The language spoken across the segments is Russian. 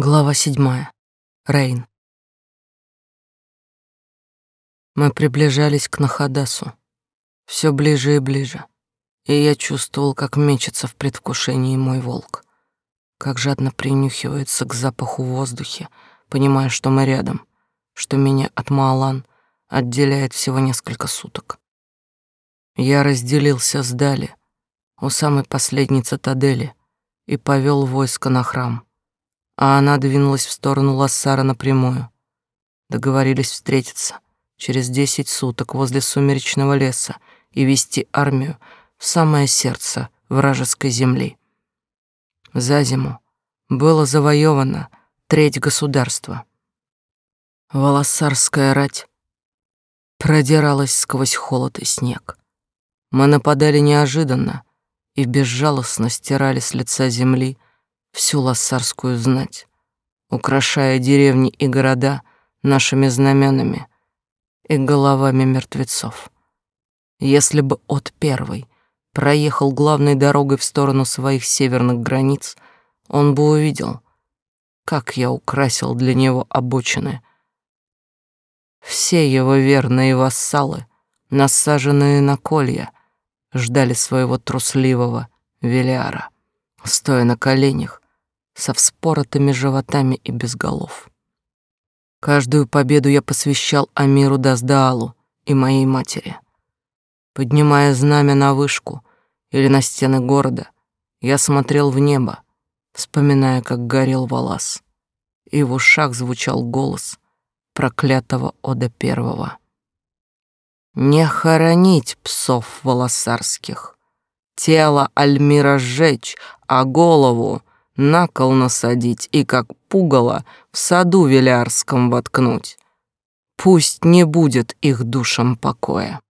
Глава седьмая. Рейн. Мы приближались к Нахадасу, все ближе и ближе, и я чувствовал, как мечется в предвкушении мой волк, как жадно принюхивается к запаху воздухе, понимая, что мы рядом, что меня от Маалан отделяет всего несколько суток. Я разделился с Дали у самой последней цитадели и повел войско на храм — а она двинулась в сторону Лассара напрямую. Договорились встретиться через десять суток возле сумеречного леса и вести армию в самое сердце вражеской земли. За зиму было завоевано треть государства. Волосарская рать продиралась сквозь холод и снег. Мы нападали неожиданно и безжалостно стирали с лица земли всю лассарскую знать, украшая деревни и города нашими знаменами и головами мертвецов. Если бы от первой проехал главной дорогой в сторону своих северных границ, он бы увидел, как я украсил для него обочины. Все его верные вассалы, насаженные на колья, ждали своего трусливого Велиара, стоя на коленях со вспоротыми животами и без голов. Каждую победу я посвящал Амиру Даздаалу и моей матери. Поднимая знамя на вышку или на стены города, я смотрел в небо, вспоминая, как горел Валас, и в ушах звучал голос проклятого Ода Первого. «Не хоронить псов волосарских, тело Альмира сжечь, а голову на кол насадить и как пугало в саду Велиарском воткнуть. Пусть не будет их душам покоя.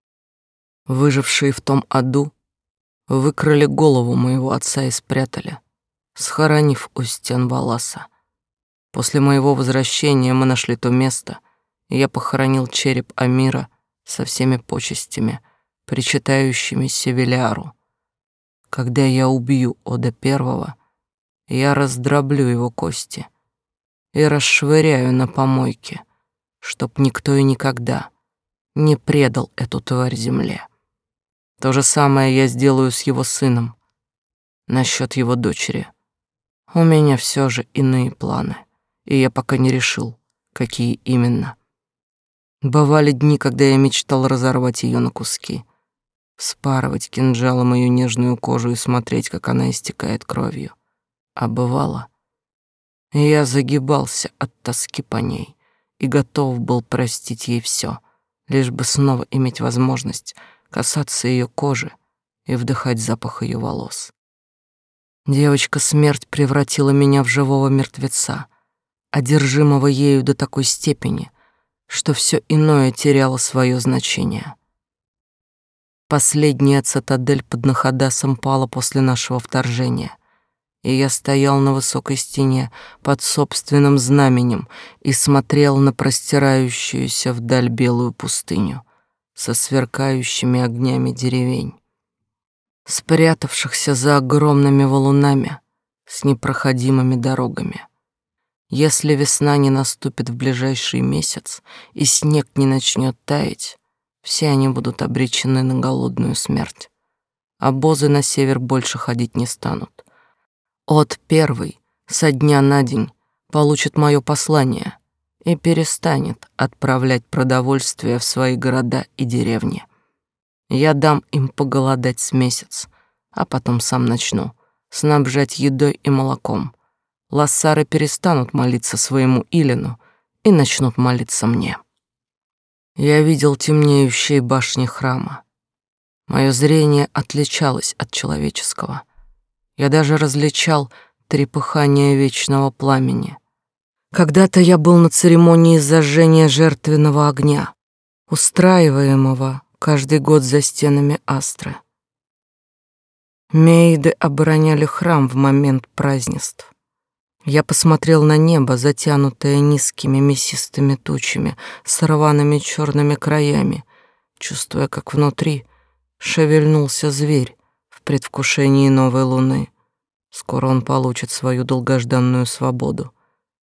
Выжившие в том аду выкрали голову моего отца и спрятали, схоронив у стен Валаса. После моего возвращения мы нашли то место, и я похоронил череп Амира со всеми почестями, причитающимися Велиару. Когда я убью Ода Первого, я раздроблю его кости и расшвыряю на помойке, чтоб никто и никогда не предал эту тварь земле. То же самое я сделаю с его сыном. Насчет его дочери. У меня все же иные планы, и я пока не решил, какие именно. Бывали дни, когда я мечтал разорвать ее на куски, вспарывать кинжалом ее нежную кожу и смотреть, как она истекает кровью а бывало, я загибался от тоски по ней и готов был простить ей все, лишь бы снова иметь возможность касаться ее кожи и вдыхать запах ее волос. Девочка-смерть превратила меня в живого мертвеца, одержимого ею до такой степени, что все иное теряло свое значение. Последняя цитадель под Нахадасом пала после нашего вторжения — и я стоял на высокой стене под собственным знаменем и смотрел на простирающуюся вдаль белую пустыню со сверкающими огнями деревень, спрятавшихся за огромными валунами с непроходимыми дорогами. Если весна не наступит в ближайший месяц и снег не начнет таять, все они будут обречены на голодную смерть. Обозы на север больше ходить не станут от первый со дня на день получит мое послание и перестанет отправлять продовольствие в свои города и деревни. Я дам им поголодать с месяц, а потом сам начну снабжать едой и молоком. Лассары перестанут молиться своему Илину и начнут молиться мне. Я видел темнеющие башни храма. Мое зрение отличалось от человеческого. Я даже различал трепыхание вечного пламени. Когда-то я был на церемонии зажжения жертвенного огня, устраиваемого каждый год за стенами Астры. Мейды обороняли храм в момент празднеств. Я посмотрел на небо, затянутое низкими мясистыми тучами с рваными черными краями, чувствуя, как внутри шевельнулся зверь, предвкушении новой луны. Скоро он получит свою долгожданную свободу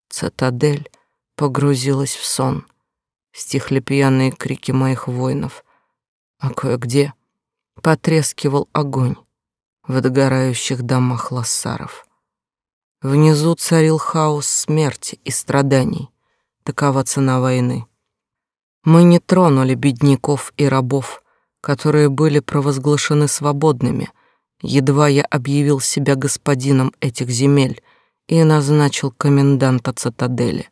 Цитадель погрузилась в сон. Стихли пьяные крики моих воинов, а кое-где потрескивал огонь в догорающих домах лассаров. Внизу царил хаос смерти и страданий. Такова цена войны. Мы не тронули бедняков и рабов, которые были провозглашены свободными, едва я объявил себя господином этих земель и назначил коменданта цитадели.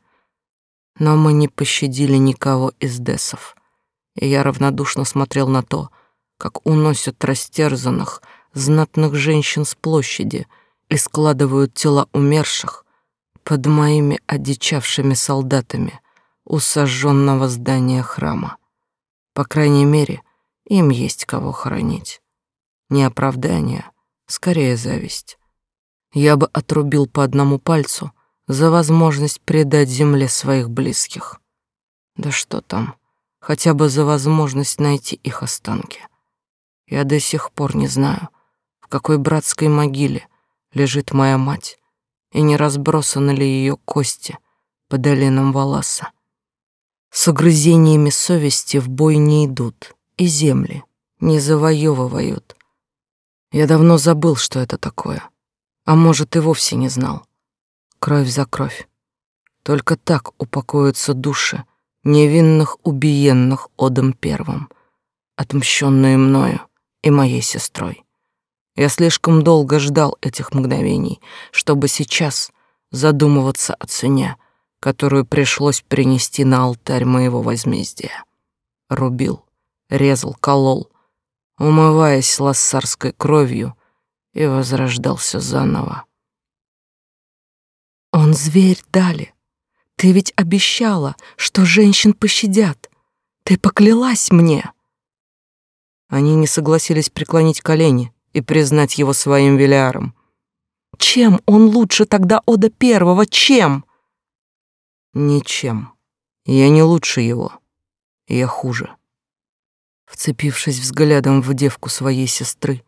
Но мы не пощадили никого из десов, и я равнодушно смотрел на то, как уносят растерзанных, знатных женщин с площади и складывают тела умерших под моими одичавшими солдатами у сожженного здания храма. По крайней мере, им есть кого хоронить. Не оправдание, скорее зависть. Я бы отрубил по одному пальцу за возможность предать земле своих близких. Да что там, хотя бы за возможность найти их останки. Я до сих пор не знаю, в какой братской могиле лежит моя мать, и не разбросаны ли ее кости по долинам Валаса. С угрызениями совести в бой не идут, и земли не завоевывают. Я давно забыл, что это такое, а может, и вовсе не знал. Кровь за кровь. Только так упокоятся души невинных убиенных Одом Первым, отмщенные мною и моей сестрой. Я слишком долго ждал этих мгновений, чтобы сейчас задумываться о цене, которую пришлось принести на алтарь моего возмездия. Рубил, резал, колол, умываясь лассарской кровью, и возрождался заново. «Он зверь, Дали. Ты ведь обещала, что женщин пощадят. Ты поклялась мне!» Они не согласились преклонить колени и признать его своим велиаром. Чем он лучше тогда Ода Первого? Чем? Ничем. Я не лучше его. Я хуже. Вцепившись взглядом в девку своей сестры,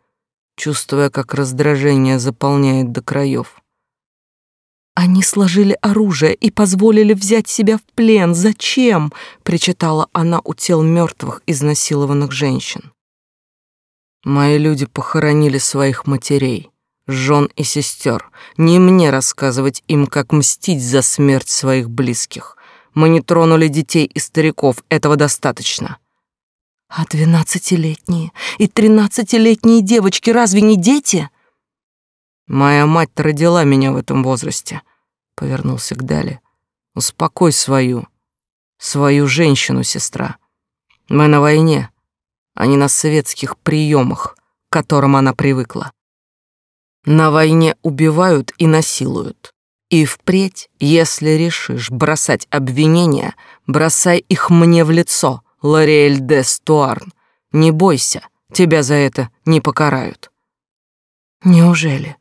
чувствуя, как раздражение заполняет до краев. Они сложили оружие и позволили взять себя в плен. Зачем? причитала она у тел мертвых изнасилованных женщин. Мои люди похоронили своих матерей, жен и сестер. Не мне рассказывать им, как мстить за смерть своих близких. Мы не тронули детей и стариков, этого достаточно. А двенадцатилетние и тринадцатилетние девочки разве не дети? Моя мать родила меня в этом возрасте. Повернулся к Дали. Успокой свою, свою женщину, сестра. Мы на войне, а не на советских приемах, к которым она привыкла. На войне убивают и насилуют. И впредь, если решишь бросать обвинения, бросай их мне в лицо, Лориэль де Стуарн. Не бойся, тебя за это не покарают. Неужели?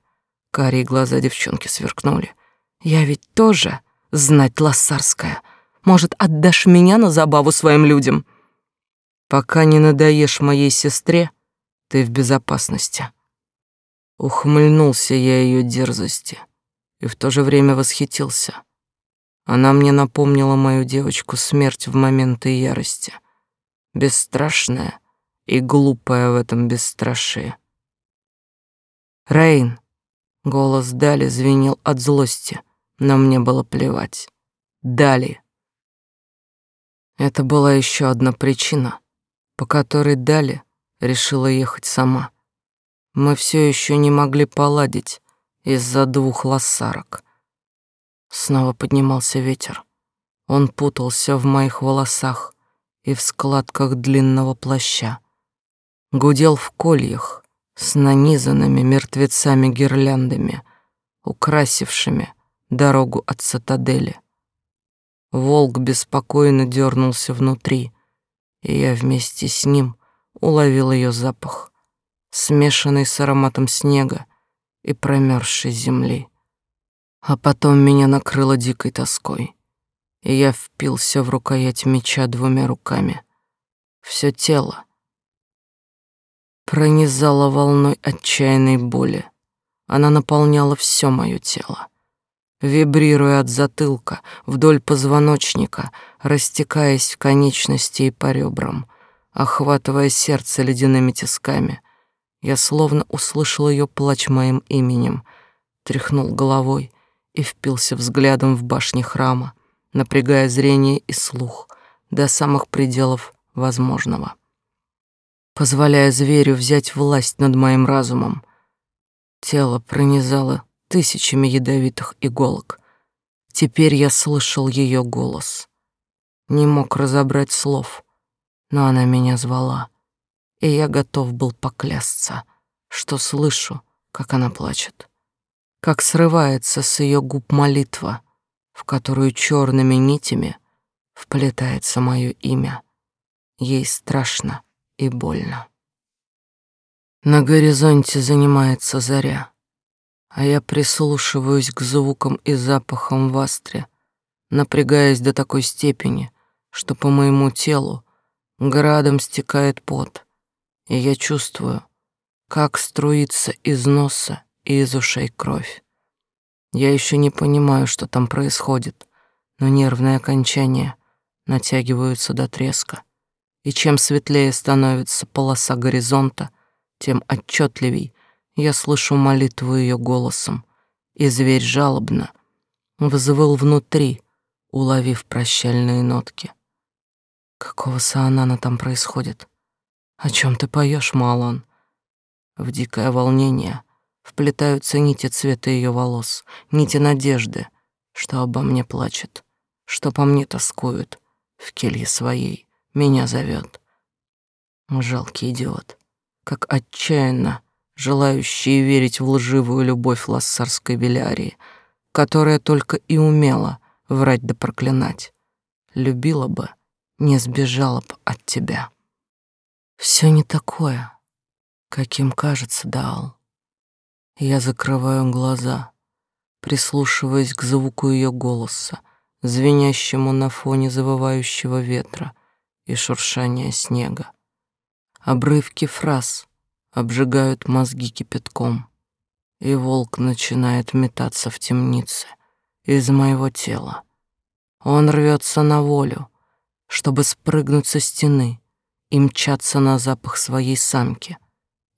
Карие глаза девчонки сверкнули. Я ведь тоже знать лассарская. Может, отдашь меня на забаву своим людям? Пока не надоешь моей сестре, ты в безопасности. Ухмыльнулся я ее дерзости и в то же время восхитился. Она мне напомнила мою девочку смерть в моменты ярости. Бесстрашная и глупая в этом бесстрашии. Рейн, голос Дали звенел от злости, но мне было плевать. Дали. Это была еще одна причина, по которой Дали решила ехать сама. Мы все еще не могли поладить из-за двух лоссарок. Снова поднимался ветер. Он путался в моих волосах и в складках длинного плаща. Гудел в кольях с нанизанными мертвецами гирляндами, украсившими дорогу от цитадели. Волк беспокойно дернулся внутри, и я вместе с ним уловил ее запах, смешанный с ароматом снега и промерзшей земли. А потом меня накрыло дикой тоской, и я впился в рукоять меча двумя руками. Все тело пронизало волной отчаянной боли. Она наполняла все мое тело. вибрируя от затылка вдоль позвоночника, растекаясь в конечности и по ребрам, охватывая сердце ледяными тисками. Я словно услышал ее плач моим именем, тряхнул головой и впился взглядом в башни храма, напрягая зрение и слух до самых пределов возможного. Позволяя зверю взять власть над моим разумом, тело пронизало тысячами ядовитых иголок. Теперь я слышал ее голос. Не мог разобрать слов, но она меня звала, и я готов был поклясться, что слышу, как она плачет, как срывается с ее губ молитва, в которую черными нитями вплетается мое имя. Ей страшно и больно. На горизонте занимается заря, а я прислушиваюсь к звукам и запахам в астре, напрягаясь до такой степени, что по моему телу градом стекает пот, и я чувствую, как струится из носа и из ушей кровь. Я еще не понимаю, что там происходит, но нервные окончания натягиваются до треска. И чем светлее становится полоса горизонта, тем отчетливей я слышу молитву ее голосом, и зверь жалобно взвыл внутри, уловив прощальные нотки. Какого саанана там происходит? О чем ты поешь, Малон? В дикое волнение вплетаются нити цвета ее волос, нити надежды, что обо мне плачет, что по мне тоскует, в келье своей меня зовет. Жалкий идиот, как отчаянно желающий верить в лживую любовь лассарской Белярии, которая только и умела врать да проклинать. Любила бы, не сбежала бы от тебя. Все не такое, каким кажется, Даал. Я закрываю глаза, прислушиваясь к звуку ее голоса, звенящему на фоне завывающего ветра и шуршания снега. Обрывки фраз обжигают мозги кипятком, и волк начинает метаться в темнице из моего тела. Он рвется на волю, чтобы спрыгнуть со стены и мчаться на запах своей самки.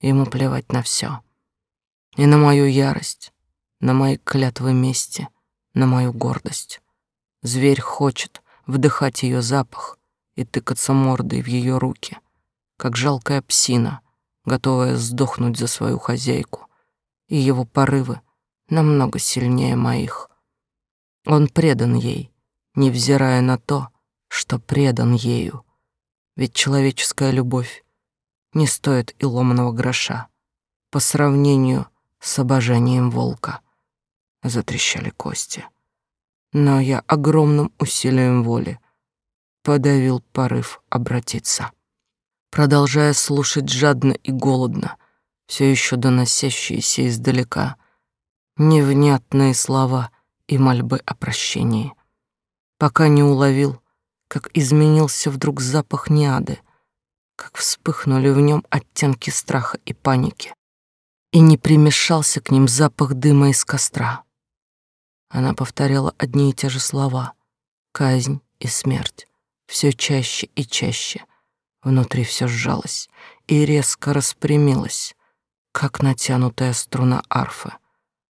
Ему плевать на все. И на мою ярость, на мои клятвы мести, на мою гордость. Зверь хочет вдыхать ее запах и тыкаться мордой в ее руки, как жалкая псина, готовая сдохнуть за свою хозяйку, и его порывы намного сильнее моих. Он предан ей, невзирая на то, что предан ею, ведь человеческая любовь не стоит и ломаного гроша по сравнению с обожанием волка. Затрещали кости но я огромным усилием воли подавил порыв обратиться. Продолжая слушать жадно и голодно, все еще доносящиеся издалека, невнятные слова и мольбы о прощении, пока не уловил, как изменился вдруг запах неады, как вспыхнули в нем оттенки страха и паники, и не примешался к ним запах дыма из костра. Она повторяла одни и те же слова: казнь и смерть, все чаще и чаще. Внутри все сжалось и резко распрямилось, как натянутая струна арфы.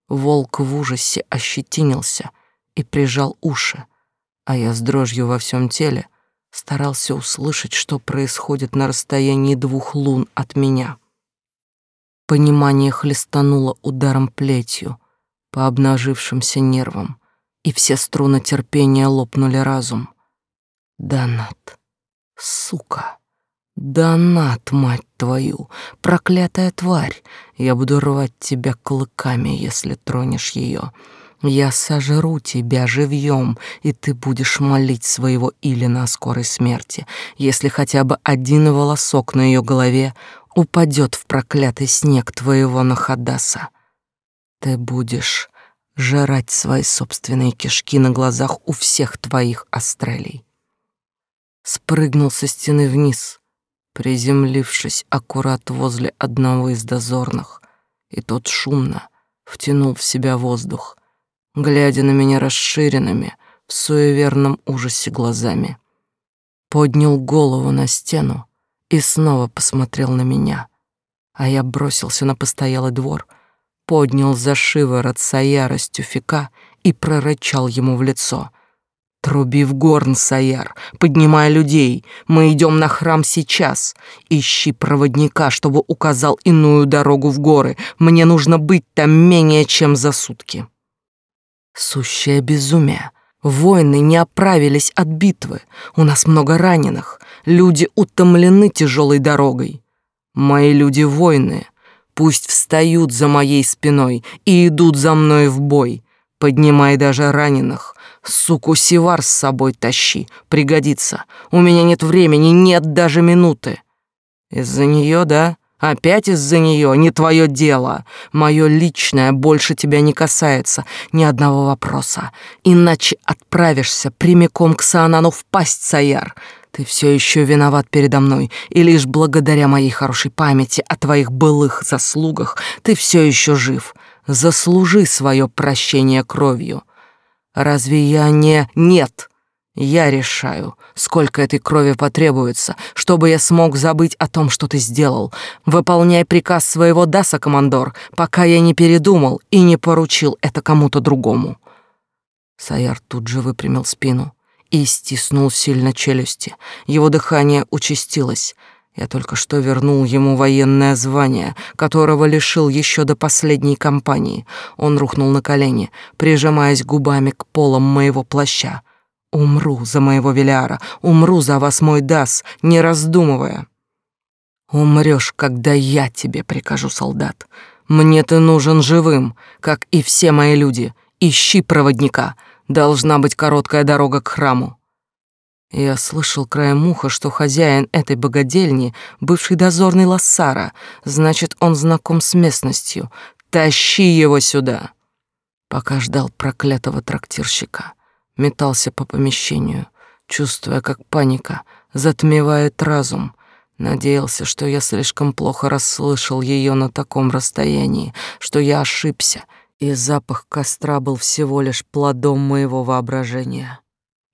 Волк в ужасе ощетинился и прижал уши, а я с дрожью во всем теле старался услышать, что происходит на расстоянии двух лун от меня. Понимание хлестануло ударом плетью, по обнажившимся нервам, и все струны терпения лопнули разум. Донат, сука, Донат, мать твою, проклятая тварь, я буду рвать тебя клыками, если тронешь ее. Я сожру тебя живьем, и ты будешь молить своего Илина о скорой смерти, если хотя бы один волосок на ее голове упадет в проклятый снег твоего Нахадаса. Ты будешь жрать свои собственные кишки на глазах у всех твоих астрелей. Спрыгнул со стены вниз, приземлившись аккурат возле одного из дозорных, и тот шумно втянул в себя воздух, глядя на меня расширенными в суеверном ужасе глазами. Поднял голову на стену и снова посмотрел на меня, а я бросился на постоялый двор, поднял за шиворот Саяра с тюфика и прорычал ему в лицо — Труби в горн, Саяр, поднимай людей. Мы идем на храм сейчас. Ищи проводника, чтобы указал иную дорогу в горы. Мне нужно быть там менее чем за сутки. Сущее безумие. Воины не оправились от битвы. У нас много раненых. Люди утомлены тяжелой дорогой. Мои люди воины. Пусть встают за моей спиной и идут за мной в бой. Поднимай даже раненых. Суку Сивар с собой тащи, пригодится. У меня нет времени, нет даже минуты. Из-за нее, да? Опять из-за нее, не твое дело. Мое личное больше тебя не касается, ни одного вопроса. Иначе отправишься прямиком к Саанану в пасть, Саяр. Ты все еще виноват передо мной, и лишь благодаря моей хорошей памяти о твоих былых заслугах ты все еще жив. Заслужи свое прощение кровью. Разве я не... Нет! Я решаю, сколько этой крови потребуется, чтобы я смог забыть о том, что ты сделал. Выполняй приказ своего Даса, командор, пока я не передумал и не поручил это кому-то другому. Саяр тут же выпрямил спину и стиснул сильно челюсти. Его дыхание участилось. Я только что вернул ему военное звание, которого лишил еще до последней кампании. Он рухнул на колени, прижимаясь губами к полам моего плаща. Умру за моего Велиара, умру за вас, мой Дас, не раздумывая. Умрешь, когда я тебе прикажу, солдат. Мне ты нужен живым, как и все мои люди. Ищи проводника. Должна быть короткая дорога к храму. Я слышал краем уха, что хозяин этой богадельни — бывший дозорный Лассара, значит, он знаком с местностью. Тащи его сюда!» Пока ждал проклятого трактирщика, метался по помещению, чувствуя, как паника затмевает разум. Надеялся, что я слишком плохо расслышал ее на таком расстоянии, что я ошибся, и запах костра был всего лишь плодом моего воображения.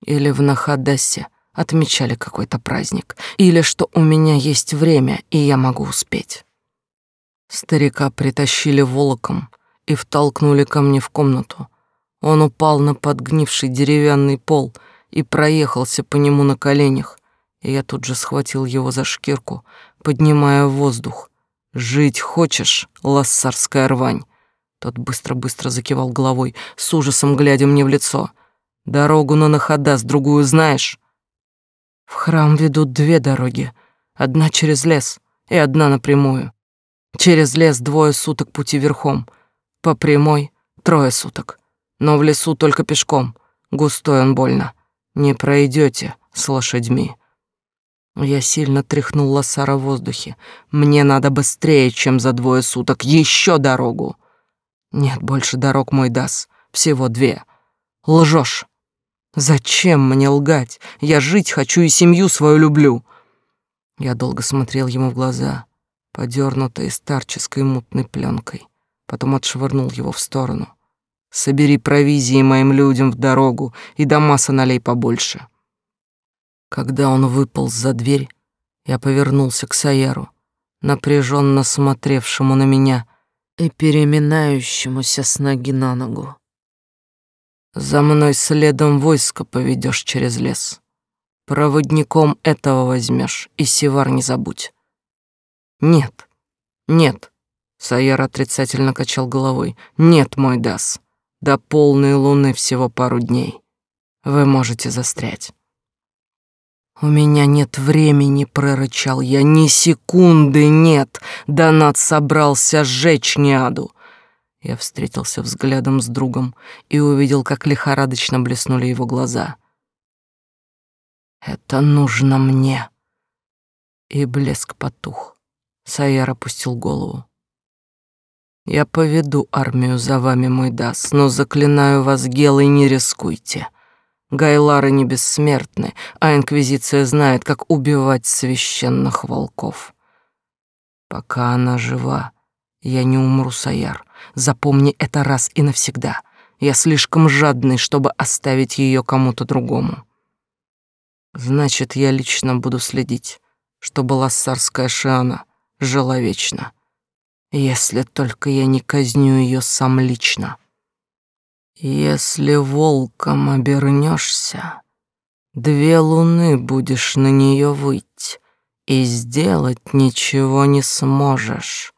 Или в Нахадасе отмечали какой-то праздник, или что у меня есть время, и я могу успеть. Старика притащили волоком и втолкнули ко мне в комнату. Он упал на подгнивший деревянный пол и проехался по нему на коленях, и я тут же схватил его за шкирку, поднимая в воздух. «Жить хочешь, лассарская рвань?» Тот быстро-быстро закивал головой, с ужасом глядя мне в лицо. Дорогу на Нахадас другую знаешь? В храм ведут две дороги. Одна через лес и одна напрямую. Через лес двое суток пути верхом. По прямой трое суток. Но в лесу только пешком. Густой он больно. Не пройдете с лошадьми. Я сильно тряхнул лосара в воздухе. Мне надо быстрее, чем за двое суток. Еще дорогу. Нет больше дорог, мой Дас. Всего две. Лжешь. Зачем мне лгать? Я жить хочу и семью свою люблю. Я долго смотрел ему в глаза, подернутые старческой мутной пленкой, потом отшвырнул его в сторону. Собери провизии моим людям в дорогу и до масса налей побольше. Когда он выполз за дверь, я повернулся к Саяру, напряженно смотревшему на меня и переминающемуся с ноги на ногу. За мной следом войско поведешь через лес. Проводником этого возьмешь, и Севар не забудь. Нет, нет, Саяр отрицательно качал головой. Нет, мой Дас, до полной луны всего пару дней. Вы можете застрять. «У меня нет времени», — прорычал я, — «ни секунды нет. Донат собрался сжечь Неаду. Я встретился взглядом с другом и увидел, как лихорадочно блеснули его глаза. «Это нужно мне!» И блеск потух. Саяр опустил голову. «Я поведу армию за вами, мой Дас, но заклинаю вас, Гелой, не рискуйте. Гайлары не бессмертны, а Инквизиция знает, как убивать священных волков. Пока она жива, я не умру, Саяр. Запомни это раз и навсегда. Я слишком жадный, чтобы оставить ее кому-то другому. Значит, я лично буду следить, чтобы лассарская Шиана жила вечно. Если только я не казню ее сам лично. Если волком обернешься, две луны будешь на нее выть, и сделать ничего не сможешь.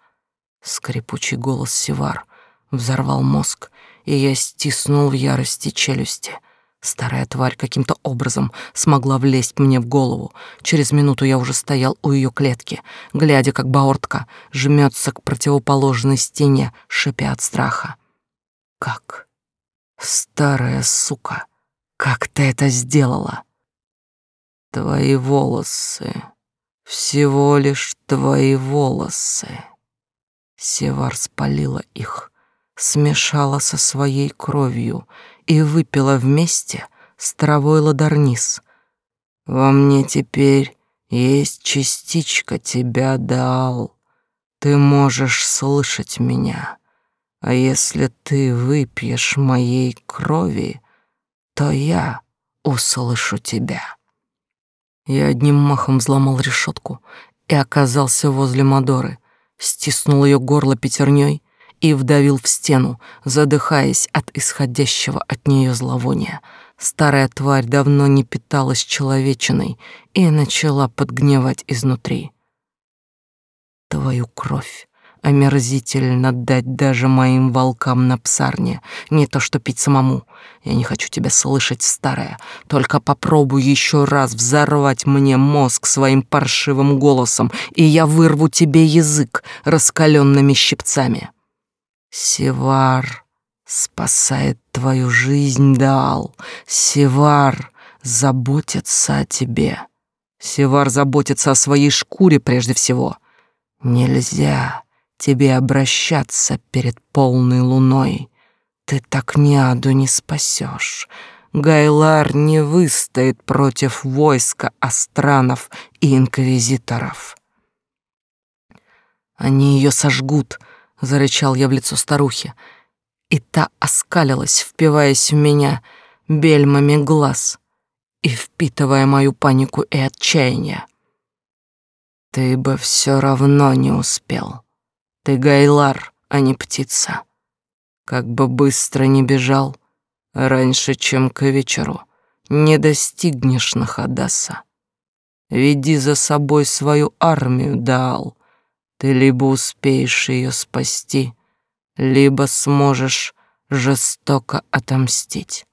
Скрипучий голос Севар взорвал мозг, и я стиснул в ярости челюсти. Старая тварь каким-то образом смогла влезть мне в голову. Через минуту я уже стоял у ее клетки, глядя, как Баортка жмется к противоположной стене, шипя от страха. Как? Старая сука, как ты это сделала? Твои волосы, всего лишь твои волосы. Севар спалила их, смешала со своей кровью и выпила вместе с травой ладарнис. Во мне теперь есть частичка тебя, Даал. Ты можешь слышать меня. А если ты выпьешь моей крови, то я услышу тебя. Я одним махом взломал решетку и оказался возле Мадоры, стиснул ее горло пятерней и вдавил в стену, задыхаясь от исходящего от нее зловония. Старая тварь давно не питалась человечиной и начала подгнивать изнутри. Твою кровь Омерзительно дать даже моим волкам на псарне, не то что пить самому. Я не хочу тебя слышать, старая. Только попробуй еще раз взорвать мне мозг своим паршивым голосом, и я вырву тебе язык раскаленными щипцами. Севар спасает твою жизнь, Дал. Севар заботится о тебе. Севар заботится о своей шкуре прежде всего. Нельзя тебе обращаться перед полной луной. Ты так Ниаду не спасешь. Гайлар не выстоит против войска астранов и инквизиторов. Они ее сожгут, зарычал я в лицо старухи, и та оскалилась, впиваясь в меня бельмами глаз и впитывая мою панику и отчаяние. Ты бы все равно не успел. Ты гайлар, а не птица. Как бы быстро не бежал, раньше, чем к вечеру, не достигнешь Нахадаса. Веди за собой свою армию, Даал. Ты либо успеешь ее спасти, либо сможешь жестоко отомстить.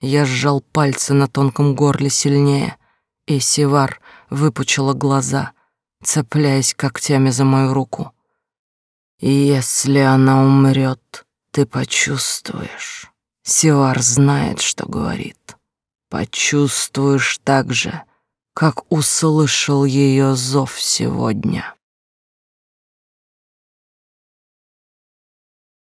Я сжал пальцы на тонком горле сильнее, и Севар выпучила глаза, цепляясь когтями за мою руку. Если она умрет, ты почувствуешь. Севар знает, что говорит. Почувствуешь так же, как услышал ее зов сегодня.